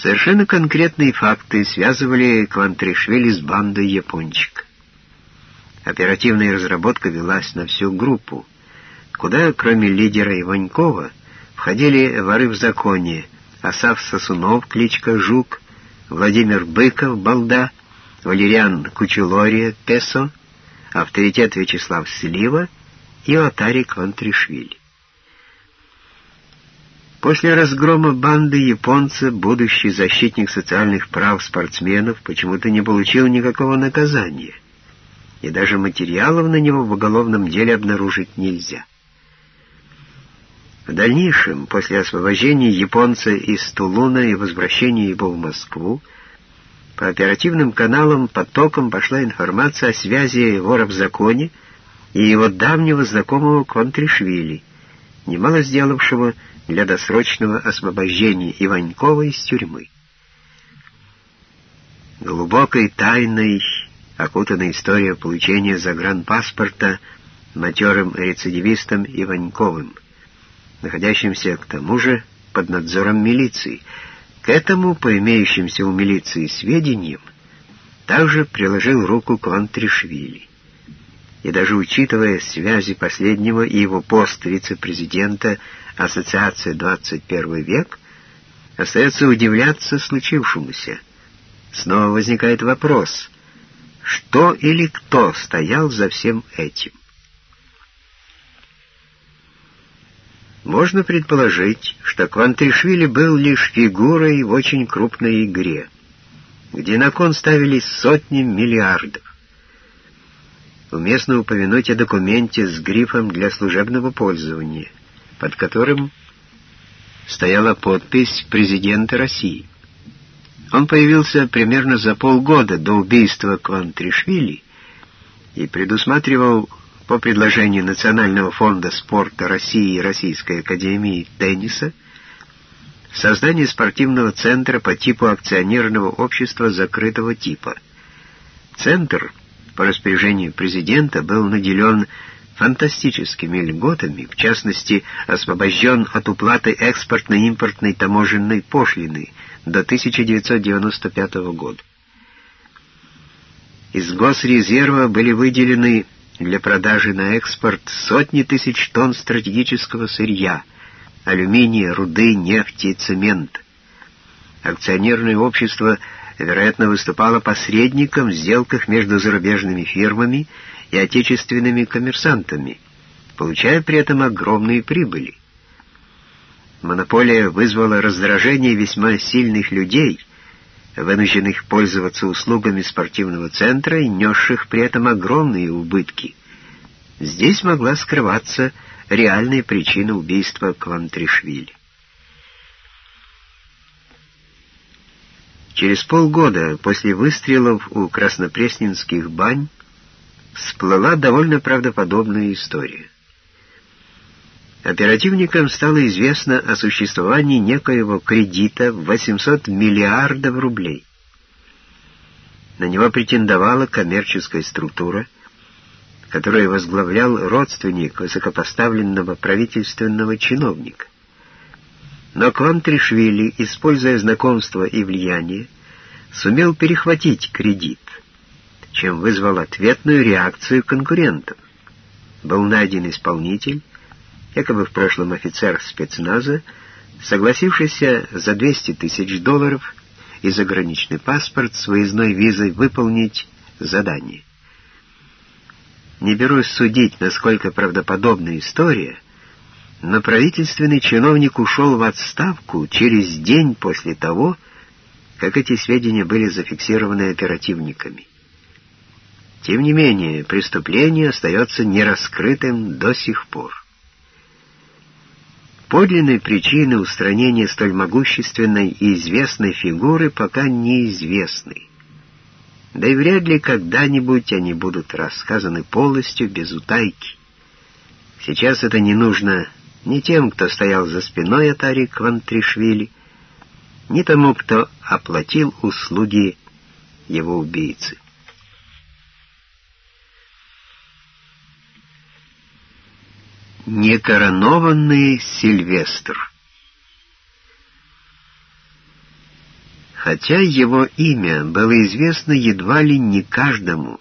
Совершенно конкретные факты связывали Квантришвили с бандой «Япончик». Оперативная разработка велась на всю группу, куда, кроме лидера Иванькова, входили воры в законе, Асав Сосунов, кличка Жук, Владимир Быков, Балда, Валериан Кучелория, Песо, авторитет Вячеслав Слива и Отари Квантришвили. После разгрома банды японца будущий защитник социальных прав спортсменов почему-то не получил никакого наказания, и даже материалов на него в уголовном деле обнаружить нельзя. В дальнейшем, после освобождения японца из Тулуна и возвращения его в Москву, по оперативным каналам потоком пошла информация о связи вора в законе и его давнего знакомого Контришвили, немало сделавшего для досрочного освобождения Иванькова из тюрьмы. Глубокой тайной окутана история получения загранпаспорта матерым рецидивистом Иваньковым, находящимся к тому же под надзором милиции. К этому, по имеющимся у милиции сведениям, также приложил руку Квантришвили и даже учитывая связи последнего и его пост вице-президента Ассоциации «21 век», остается удивляться случившемуся. Снова возникает вопрос, что или кто стоял за всем этим? Можно предположить, что Квантришвили был лишь фигурой в очень крупной игре, где на кон ставились сотни миллиардов. Уместно упомянуть о документе с грифом «для служебного пользования», под которым стояла подпись президента России. Он появился примерно за полгода до убийства Квантришвили и предусматривал по предложению Национального фонда спорта России и Российской академии тенниса создание спортивного центра по типу акционерного общества закрытого типа. Центр — по распоряжению президента был наделен фантастическими льготами, в частности, освобожден от уплаты экспортно-импортной таможенной пошлины до 1995 года. Из госрезерва были выделены для продажи на экспорт сотни тысяч тонн стратегического сырья, алюминия, руды, нефти, цемента. Акционерное общество – вероятно, выступала посредником в сделках между зарубежными фирмами и отечественными коммерсантами, получая при этом огромные прибыли. Монополия вызвала раздражение весьма сильных людей, вынужденных пользоваться услугами спортивного центра и несших при этом огромные убытки. Здесь могла скрываться реальная причина убийства Квантришвили. Через полгода после выстрелов у краснопресненских бань всплыла довольно правдоподобная история. Оперативникам стало известно о существовании некоего кредита в 800 миллиардов рублей. На него претендовала коммерческая структура, которую возглавлял родственник высокопоставленного правительственного чиновника. Но Квантришвили, используя знакомство и влияние, сумел перехватить кредит, чем вызвал ответную реакцию конкурентов. Был найден исполнитель, якобы в прошлом офицер спецназа, согласившийся за 200 тысяч долларов и заграничный паспорт с выездной визой выполнить задание. Не берусь судить, насколько правдоподобна история — но правительственный чиновник ушел в отставку через день после того, как эти сведения были зафиксированы оперативниками. Тем не менее, преступление остается нераскрытым до сих пор. Подлинные причины устранения столь могущественной и известной фигуры пока неизвестны. Да и вряд ли когда-нибудь они будут рассказаны полностью без утайки. Сейчас это не нужно ни тем, кто стоял за спиной Атари Квантришвили, ни тому, кто оплатил услуги его убийцы. Некоронованный Сильвестр Хотя его имя было известно едва ли не каждому,